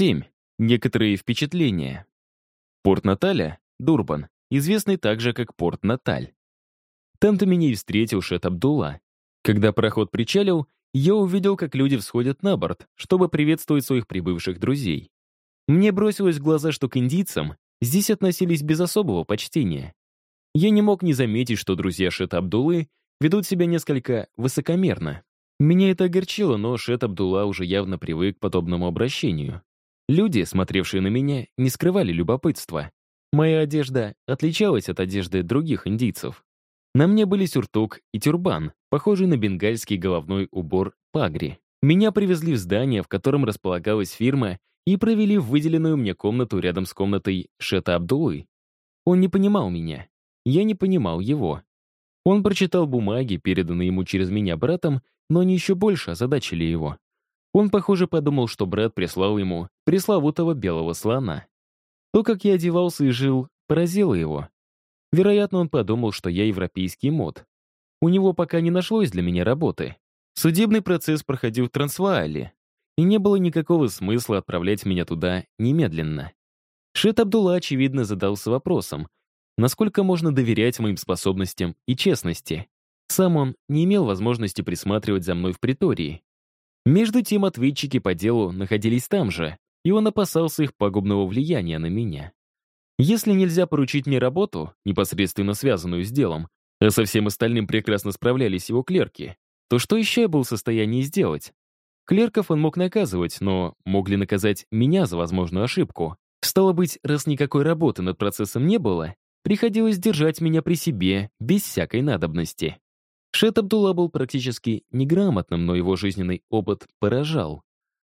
7. Некоторые впечатления. Порт Наталя, Дурбан, известный также как Порт Наталь. Там-то меня и встретил Шет Абдулла. Когда пароход причалил, я увидел, как люди всходят на борт, чтобы приветствовать своих прибывших друзей. Мне бросилось в глаза, что к индийцам здесь относились без особого почтения. Я не мог не заметить, что друзья Шет Абдуллы ведут себя несколько высокомерно. Меня это огорчило, но Шет Абдулла уже явно привык к подобному обращению. Люди, смотревшие на меня, не скрывали любопытства. Моя одежда отличалась от одежды других индийцев. На мне были сюртук и тюрбан, похожий на бенгальский головной убор пагри. Меня привезли в здание, в котором располагалась фирма, и провели в выделенную мне комнату рядом с комнатой Шета Абдулы. Он не понимал меня. Я не понимал его. Он прочитал бумаги, переданные ему через меня братом, но они еще больше озадачили его. Он, похоже, подумал, что брат прислал ему пресловутого белого слона. То, как я одевался и жил, поразило его. Вероятно, он подумал, что я европейский мод. У него пока не нашлось для меня работы. Судебный процесс проходил в Трансваале, и не было никакого смысла отправлять меня туда немедленно. Шет Абдулла, очевидно, задался вопросом, насколько можно доверять моим способностям и честности. Сам он не имел возможности присматривать за мной в притории. Между тем ответчики по делу находились там же, и он опасался их пагубного влияния на меня. Если нельзя поручить мне работу, непосредственно связанную с делом, а со всем остальным прекрасно справлялись его клерки, то что еще я был в состоянии сделать? Клерков он мог наказывать, но мог ли наказать меня за возможную ошибку? Стало быть, раз никакой работы над процессом не было, приходилось держать меня при себе, без всякой надобности. Шет Абдулла был практически неграмотным, но его жизненный опыт поражал.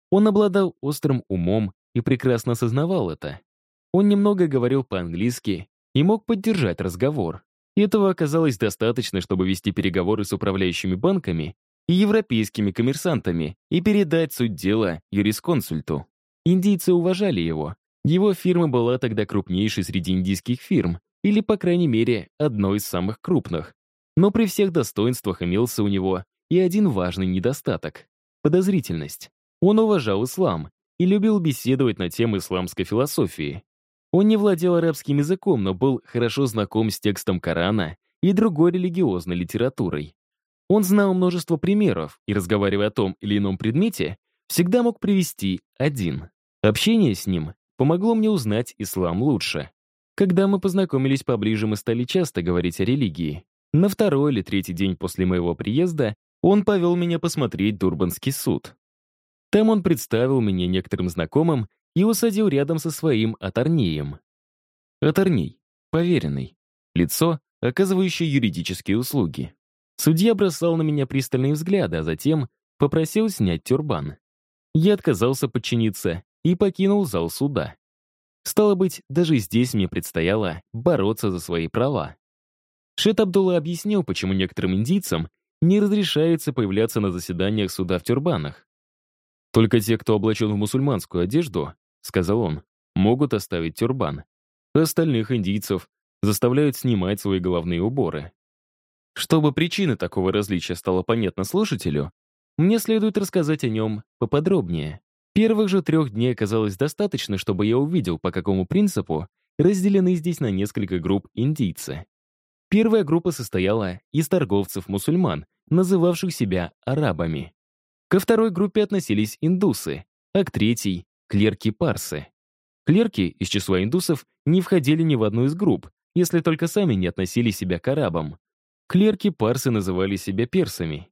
Он обладал острым умом и прекрасно осознавал это. Он немного говорил по-английски и мог поддержать разговор. Этого оказалось достаточно, чтобы вести переговоры с управляющими банками и европейскими коммерсантами и передать суть дела юрисконсульту. Индийцы уважали его. Его фирма была тогда крупнейшей среди индийских фирм, или, по крайней мере, одной из самых крупных. Но при всех достоинствах имелся у него и один важный недостаток — подозрительность. Он уважал ислам и любил беседовать на темы исламской философии. Он не владел арабским языком, но был хорошо знаком с текстом Корана и другой религиозной литературой. Он знал множество примеров и, разговаривая о том или ином предмете, всегда мог привести один. Общение с ним помогло мне узнать ислам лучше. Когда мы познакомились поближе, мы стали часто говорить о религии. На второй или третий день после моего приезда он повел меня посмотреть Дурбанский суд. Там он представил меня некоторым знакомым и усадил рядом со своим Аторнеем. Аторней, поверенный, лицо, оказывающее юридические услуги. Судья бросал на меня пристальные взгляды, а затем попросил снять тюрбан. Я отказался подчиниться и покинул зал суда. Стало быть, даже здесь мне предстояло бороться за свои права. Шет Абдулла объяснил, почему некоторым индийцам не разрешается появляться на заседаниях суда в тюрбанах. Только те, кто облачен в мусульманскую одежду, — сказал он, — могут оставить тюрбан. Остальных индийцев заставляют снимать свои головные уборы. Чтобы причина такого различия стала понятна слушателю, мне следует рассказать о нем поподробнее. Первых же трех дней оказалось достаточно, чтобы я увидел, по какому принципу разделены здесь на несколько групп индийцы. Первая группа состояла из торговцев-мусульман, называвших себя арабами. Ко второй группе относились индусы, а к третьей клерки-парсы. Клерки из числа индусов не входили ни в одну из групп, если только сами не относили себя к арабам. Клерки-парсы называли себя персами.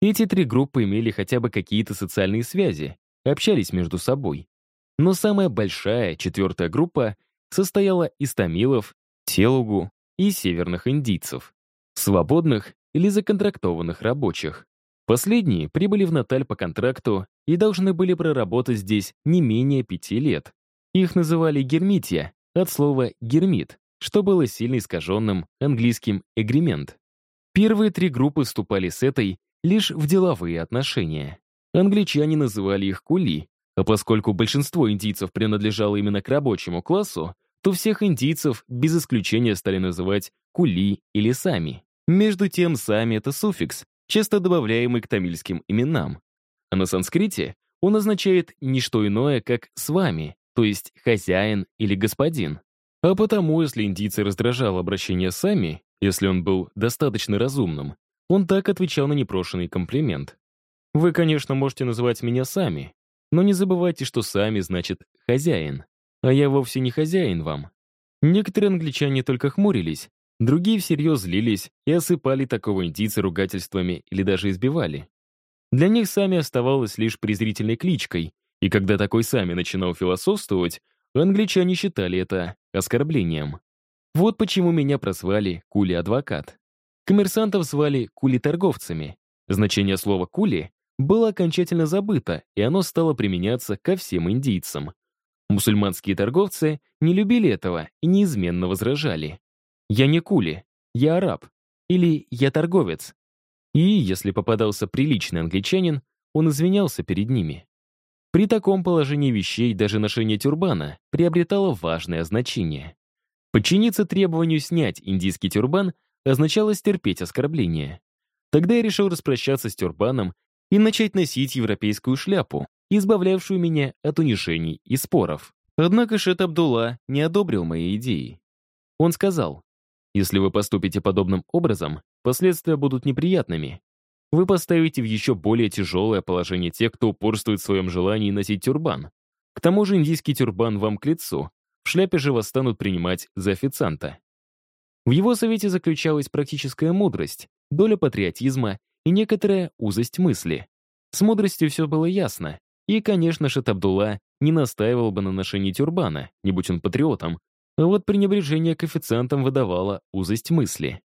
Эти три группы имели хотя бы какие-то социальные связи, общались между собой. Но самая большая, четвертая группа, состояла из тамилов, телугу и северных индийцев, свободных или законтрактованных рабочих. Последние прибыли в Наталь по контракту и должны были проработать здесь не менее пяти лет. Их называли гермития, от слова «гермит», что было сильно искаженным английским «эгримент». Первые три группы вступали с этой лишь в деловые отношения. Англичане называли их кули, а поскольку большинство индийцев принадлежало именно к рабочему классу, то всех индийцев без исключения стали называть кули или сами. Между тем, сами — это суффикс, часто добавляемый к тамильским именам. А на санскрите он означает не что иное, как «с вами», то есть «хозяин» или «господин». А потому, если индийцы раздражало обращение «сами», если он был достаточно разумным, он так отвечал на непрошенный комплимент. «Вы, конечно, можете называть меня «сами», но не забывайте, что «сами» значит «хозяин», а я вовсе не хозяин вам. Некоторые англичане только хмурились, другие всерьез злились и осыпали такого индийца ругательствами или даже избивали. Для них сами оставалось лишь презрительной кличкой, и когда такой сами начинал философствовать, англичане считали это оскорблением. Вот почему меня прозвали Кули-адвокат. Коммерсантов звали Кули-торговцами. Значение слова «кули» было окончательно забыто, и оно стало применяться ко всем индийцам. Мусульманские торговцы не любили этого и неизменно возражали. «Я не кули, я араб» или «я торговец», и, если попадался приличный англичанин, он извинялся перед ними. При таком положении вещей даже ношение тюрбана приобретало важное значение. Подчиниться требованию снять индийский тюрбан означало стерпеть оскорбление. Тогда я решил распрощаться с тюрбаном и начать носить европейскую шляпу, избавлявшую меня от унижений и споров. Однако Шет Абдулла не одобрил мои идеи. Он сказал, «Если вы поступите подобным образом, Последствия будут неприятными. Вы поставите в еще более тяжелое положение тех, кто упорствует в своем желании носить тюрбан. К тому же индийский тюрбан вам к лицу. В шляпе же вас станут принимать за официанта. В его совете заключалась практическая мудрость, доля патриотизма и некоторая узость мысли. С мудростью все было ясно. И, конечно, Шат Абдулла не настаивал бы на ношении тюрбана, не будь он патриотом, а вот пренебрежение к официантам выдавало узость мысли.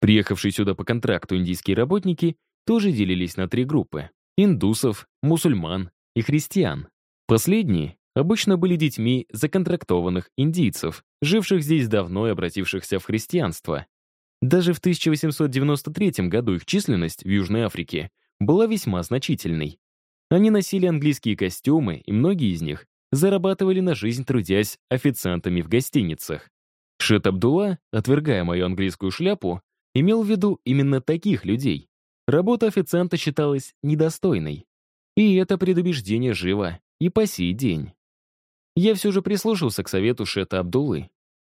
Приехавшие сюда по контракту индийские работники тоже делились на три группы — индусов, мусульман и христиан. Последние обычно были детьми законтрактованных индийцев, живших здесь давно и обратившихся в христианство. Даже в 1893 году их численность в Южной Африке была весьма значительной. Они носили английские костюмы, и многие из них зарабатывали на жизнь, трудясь официантами в гостиницах. Шет Абдулла, отвергая мою английскую шляпу, имел в виду именно таких людей. Работа официанта считалась недостойной. И это предубеждение живо и по сей день. Я все же прислушался к совету Шета Абдуллы.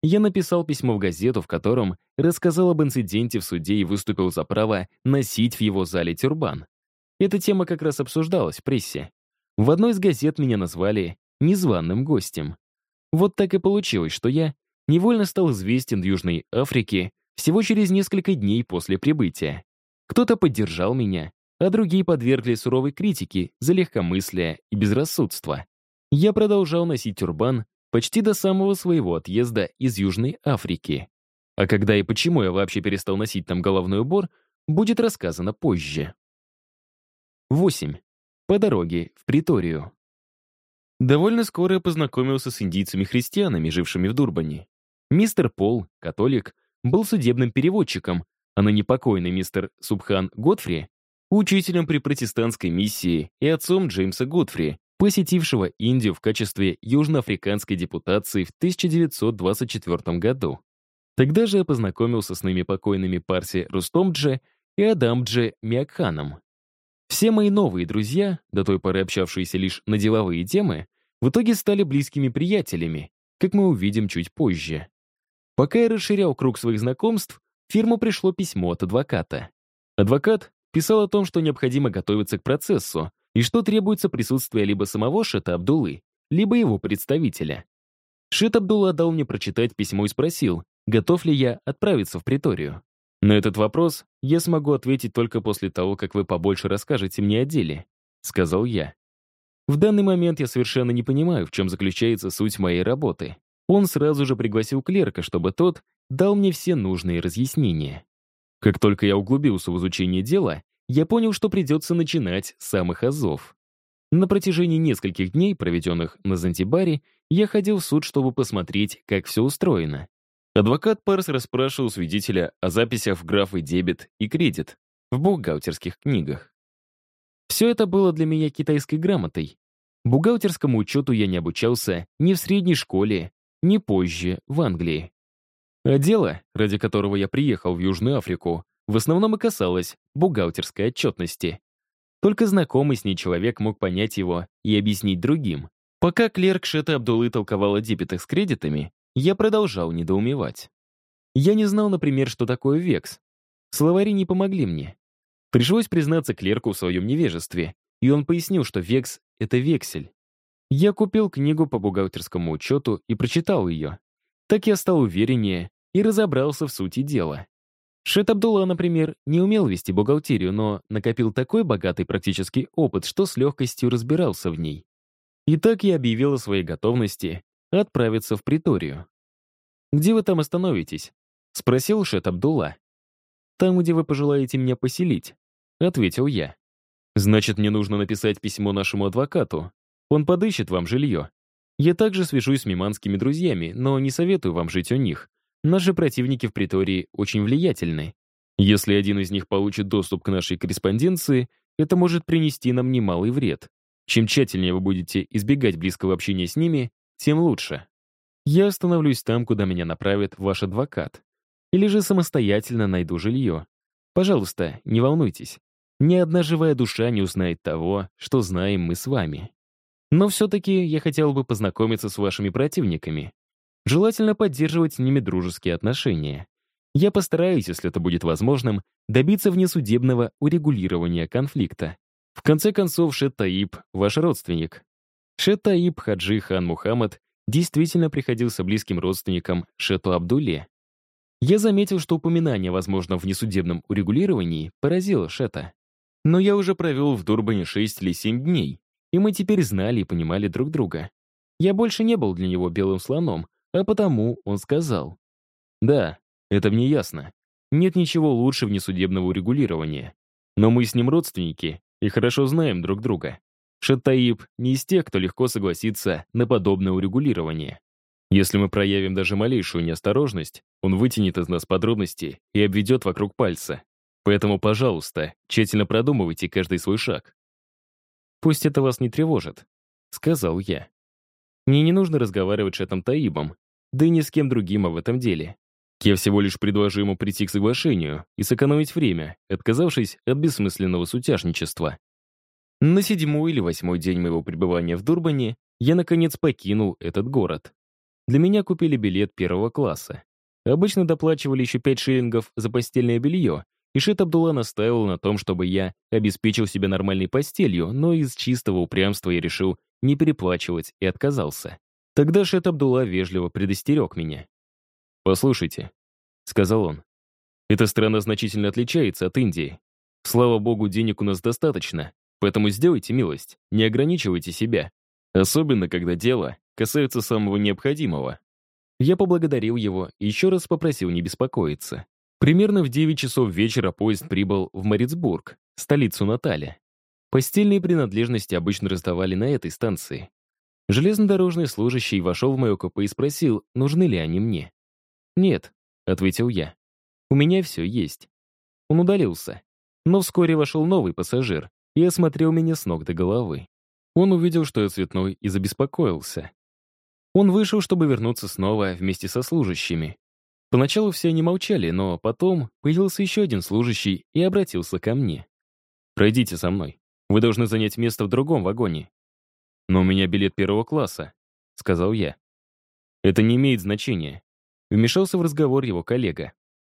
Я написал письмо в газету, в котором рассказал об инциденте в суде и выступил за право носить в его зале тюрбан. Эта тема как раз обсуждалась в прессе. В одной из газет меня назвали незваным гостем. Вот так и получилось, что я невольно стал известен в Южной Африке всего через несколько дней после прибытия. Кто-то поддержал меня, а другие подвергли суровой критике за легкомыслие и безрассудство. Я продолжал носить тюрбан почти до самого своего отъезда из Южной Африки. А когда и почему я вообще перестал носить там головной убор, будет рассказано позже. 8. По дороге в Приторию. Довольно скоро я познакомился с индийцами-христианами, жившими в Дурбане. Мистер Пол, католик, был судебным переводчиком, а ныне покойный мистер Субхан Готфри — учителем при протестантской миссии и отцом Джеймса Готфри, посетившего Индию в качестве южноафриканской депутации в 1924 году. Тогда же я познакомился с ными покойными Парси Рустомдже и Адамдже Миакханом. Все мои новые друзья, до той поры общавшиеся лишь на деловые темы, в итоге стали близкими приятелями, как мы увидим чуть позже. Пока я расширял круг своих знакомств, фирму пришло письмо от адвоката. Адвокат писал о том, что необходимо готовиться к процессу и что требуется присутствие либо самого Шета Абдулы, либо его представителя. Шет Абдулла дал мне прочитать письмо и спросил, готов ли я отправиться в приторию. На этот вопрос я смогу ответить только после того, как вы побольше расскажете мне о деле, сказал я. В данный момент я совершенно не понимаю, в чем заключается суть моей работы. Он сразу же пригласил клерка, чтобы тот дал мне все нужные разъяснения. Как только я углубился в изучение дела, я понял, что придется начинать с самых азов. На протяжении нескольких дней, проведенных на Занзибаре, я ходил в суд, чтобы посмотреть, как все устроено. Адвокат Парс расспрашивал свидетеля о записях в графы дебет и кредит в бухгалтерских книгах. Все это было для меня китайской грамотой. Бухгалтерскому учету я не обучался ни в средней школе, не позже, в Англии. А дело, ради которого я приехал в Южную Африку, в основном и касалось бухгалтерской отчетности. Только знакомый с ней человек мог понять его и объяснить другим. Пока клерк Шета Абдулы толковал о дебетах с кредитами, я продолжал недоумевать. Я не знал, например, что такое векс. Словари не помогли мне. Пришлось признаться клерку в своем невежестве, и он пояснил, что векс — это вексель. Я купил книгу по бухгалтерскому учету и прочитал ее. Так я стал увереннее и разобрался в сути дела. Шет Абдулла, например, не умел вести бухгалтерию, но накопил такой богатый практический опыт, что с легкостью разбирался в ней. И так я объявил о своей готовности отправиться в приторию. «Где вы там остановитесь?» — спросил Шет Абдулла. «Там, где вы пожелаете меня поселить», — ответил я. «Значит, мне нужно написать письмо нашему адвокату. Он подыщет вам жилье. Я также свяжусь с миманскими друзьями, но не советую вам жить у них. Наши противники в притории очень влиятельны. Если один из них получит доступ к нашей корреспонденции, это может принести нам немалый вред. Чем тщательнее вы будете избегать близкого общения с ними, тем лучше. Я остановлюсь там, куда меня направит ваш адвокат. Или же самостоятельно найду жилье. Пожалуйста, не волнуйтесь. Ни одна живая душа не узнает того, что знаем мы с вами. Но все-таки я хотел бы познакомиться с вашими противниками. Желательно поддерживать с ними дружеские отношения. Я постараюсь, если это будет возможным, добиться внесудебного урегулирования конфликта. В конце концов, Шет Таиб — ваш родственник. Шет Таиб Хаджи Хан Мухаммад действительно приходился близким родственником Шету Абдуле. Я заметил, что упоминание, возможно, в несудебном урегулировании поразило Шета. Но я уже провел в Дурбане 6 или 7 дней, и мы теперь знали и понимали друг друга. Я больше не был для него белым слоном, а потому он сказал. «Да, это мне ясно. Нет ничего лучше внесудебного урегулирования. Но мы с ним родственники и хорошо знаем друг друга. Шаттаиб не из тех, кто легко согласится на подобное урегулирование. Если мы проявим даже малейшую неосторожность, он вытянет из нас подробности и обведет вокруг пальца. Поэтому, пожалуйста, тщательно продумывайте каждый свой шаг. «Пусть это вас не тревожит», — сказал я. «Мне не нужно разговаривать с Шетом Таибом да и ни с кем другим в этом деле. Я всего лишь предложу ему прийти к соглашению и сэкономить время, отказавшись от бессмысленного сутяжничества. На седьмой или восьмой день моего пребывания в Дурбане я, наконец, покинул этот город. Для меня купили билет первого класса. Обычно доплачивали еще пять шиллингов за постельное белье, и Шет Абдулла настаивал на том, чтобы я обеспечил себя нормальной постелью, но из чистого упрямства я решил не переплачивать и отказался. Тогда Шет Абдулла вежливо предостерег меня. «Послушайте», — сказал он, — «эта страна значительно отличается от Индии. Слава богу, денег у нас достаточно, поэтому сделайте милость, не ограничивайте себя. Особенно, когда дело касается самого необходимого». Я поблагодарил его и еще раз попросил не беспокоиться. Примерно в 9 часов вечера поезд прибыл в Морицбург, столицу Наталя. Постельные принадлежности обычно раздавали на этой станции. Железнодорожный служащий вошел в мое КП и спросил, нужны ли они мне. «Нет», — ответил я. «У меня все есть». Он удалился. Но вскоре вошел новый пассажир и осмотрел меня с ног до головы. Он увидел, что я цветной, и забеспокоился. Он вышел, чтобы вернуться снова вместе со служащими. Поначалу все они молчали, но потом появился еще один служащий и обратился ко мне. «Пройдите со мной. Вы должны занять место в другом вагоне. «Но у меня билет первого класса», — сказал я. «Это не имеет значения». Вмешался в разговор его коллега.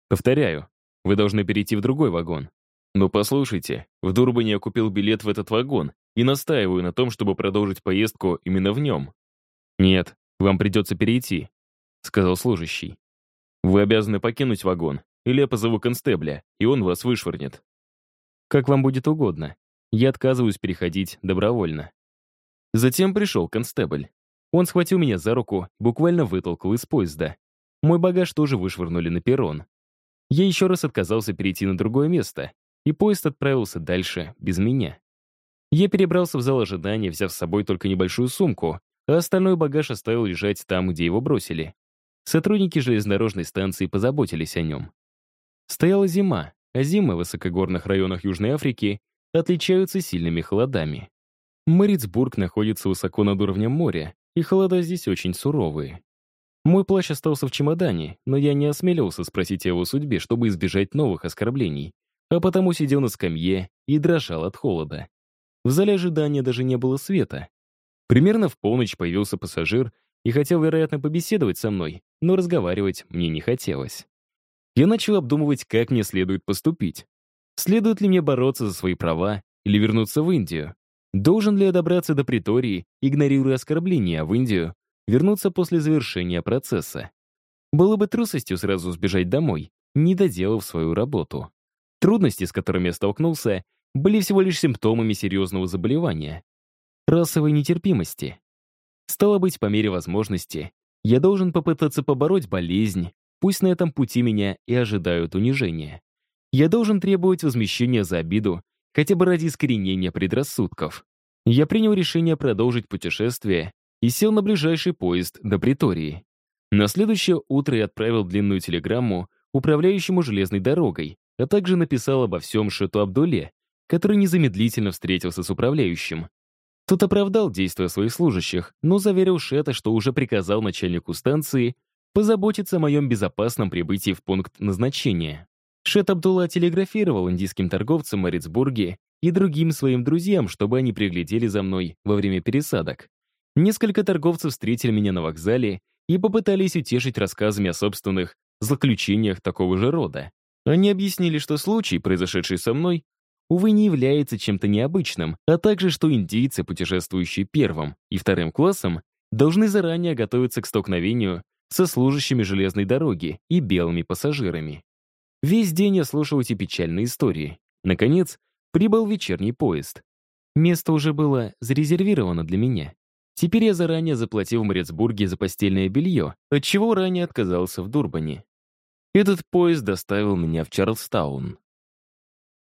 «Повторяю, вы должны перейти в другой вагон». «Но послушайте, в Дурбане я купил билет в этот вагон и настаиваю на том, чтобы продолжить поездку именно в нем». «Нет, вам придется перейти», — сказал служащий. «Вы обязаны покинуть вагон, или я позову констебля, и он вас вышвырнет». «Как вам будет угодно. Я отказываюсь переходить добровольно». Затем пришел констебль. Он схватил меня за руку, буквально вытолкал из поезда. Мой багаж тоже вышвырнули на перрон. Я еще раз отказался перейти на другое место, и поезд отправился дальше, без меня. Я перебрался в зал ожидания, взяв с собой только небольшую сумку, а остальной багаж оставил лежать там, где его бросили. Сотрудники железнодорожной станции позаботились о нем. Стояла зима, а зимы в высокогорных районах Южной Африки отличаются сильными холодами. Морицбург находится высоко над уровнем моря, и холода здесь очень суровые. Мой плащ остался в чемодане, но я не осмелился спросить о его судьбе, чтобы избежать новых оскорблений, а потому сидел на скамье и дрожал от холода. В зале ожидания даже не было света. Примерно в полночь появился пассажир и хотел, вероятно, побеседовать со мной, но разговаривать мне не хотелось. Я начал обдумывать, как мне следует поступить. Следует ли мне бороться за свои права или вернуться в Индию? Должен ли я добраться до притории, игнорируя оскорбления, а в Индию вернуться после завершения процесса? Было бы трусостью сразу сбежать домой, не доделав свою работу. Трудности, с которыми я столкнулся, были всего лишь симптомами серьезного заболевания — расовой нетерпимости. Стало быть, по мере возможности, я должен попытаться побороть болезнь, пусть на этом пути меня и ожидают унижения. Я должен требовать возмещения за обиду, хотя бы ради искоренения предрассудков. Я принял решение продолжить путешествие и сел на ближайший поезд до Притории. На следующее утро я отправил длинную телеграмму управляющему железной дорогой, а также написал обо всем Шету Абдуле, который незамедлительно встретился с управляющим. Тот оправдал действия своих служащих, но заверил Шета, что уже приказал начальнику станции позаботиться о моем безопасном прибытии в пункт назначения. Шет Абдулла телеграфировал индийским торговцам в Марицбурге и другим своим друзьям, чтобы они приглядели за мной во время пересадок. Несколько торговцев встретили меня на вокзале и попытались утешить рассказами о собственных злоключениях такого же рода. Они объяснили, что случай, произошедший со мной, увы, не является чем-то необычным, а также, что индийцы, путешествующие первым и вторым классом, должны заранее готовиться к столкновению со служащими железной дороги и белыми пассажирами. Весь день я слушал эти печальные истории. Наконец, прибыл вечерний поезд. Место уже было зарезервировано для меня. Теперь я заранее заплатил в Морецбурге за постельное белье, от чего ранее отказался в Дурбане. Этот поезд доставил меня в Чарльстаун.